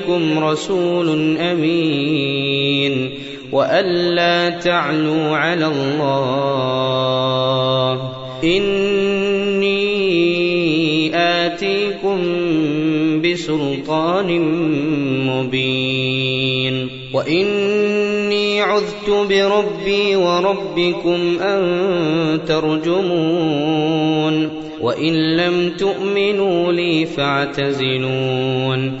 إني لكم رسول أمين وألا تعلوا على الله. إني آتيكم بسلطان مبين. وإني عذت بربي وربكم أن ترجمون. وإن لم تؤمنوا لي فاعتزلون.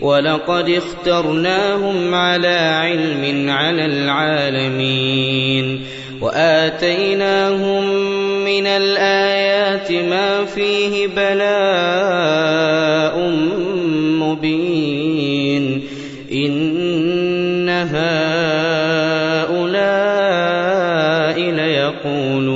ولقد اخترناهم على علم على العالمين وآتيناهم من الآيات ما فيه بلاء مبين إن هؤلاء ليقولون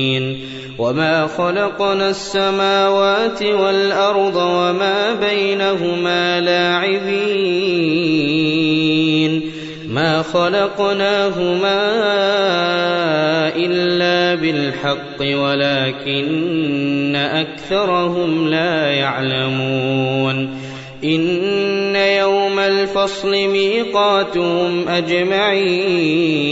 وما خلقنا السماوات والأرض وما بينهما لاعبين ما خلقناهما إلا بالحق ولكن أكثرهم لا يعلمون إن يوم الفصل ميقاتهم أجمعين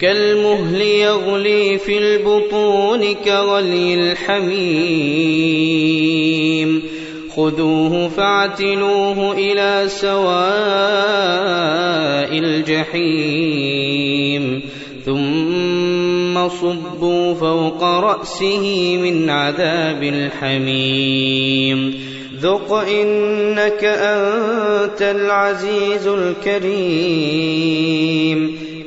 كالمهل يغلي في البطون كغلي الحميم. خذوه فاعتلوه إلى سواء الجحيم. ثم صبوا فوق رأسه من عذاب الحميم. ذق إنك أنت العزيز الكريم.